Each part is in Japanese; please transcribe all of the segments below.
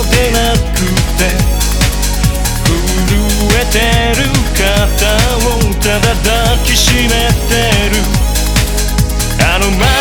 なくて震えてる肩をただ抱きしめてるあの前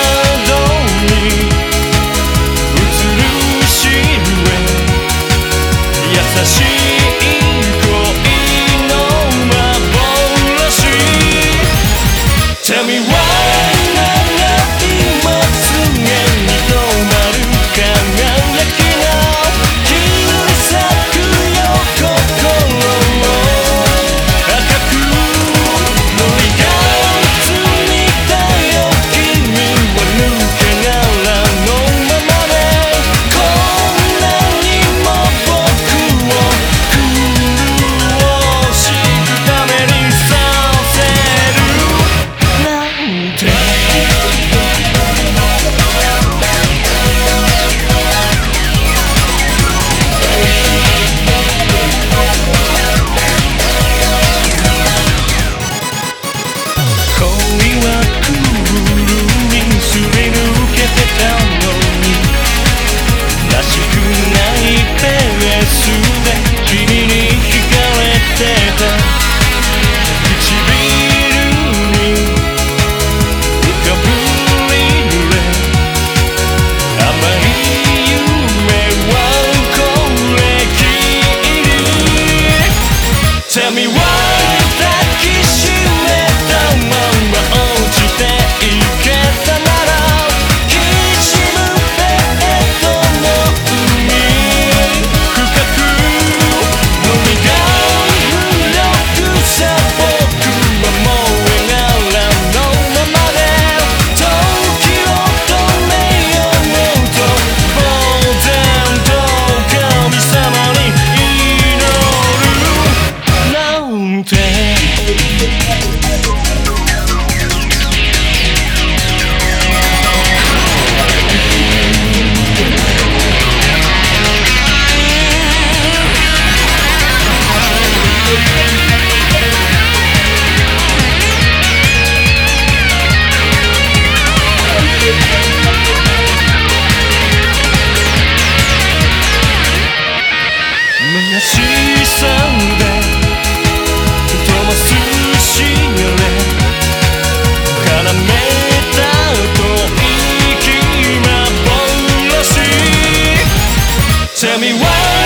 Tell me why.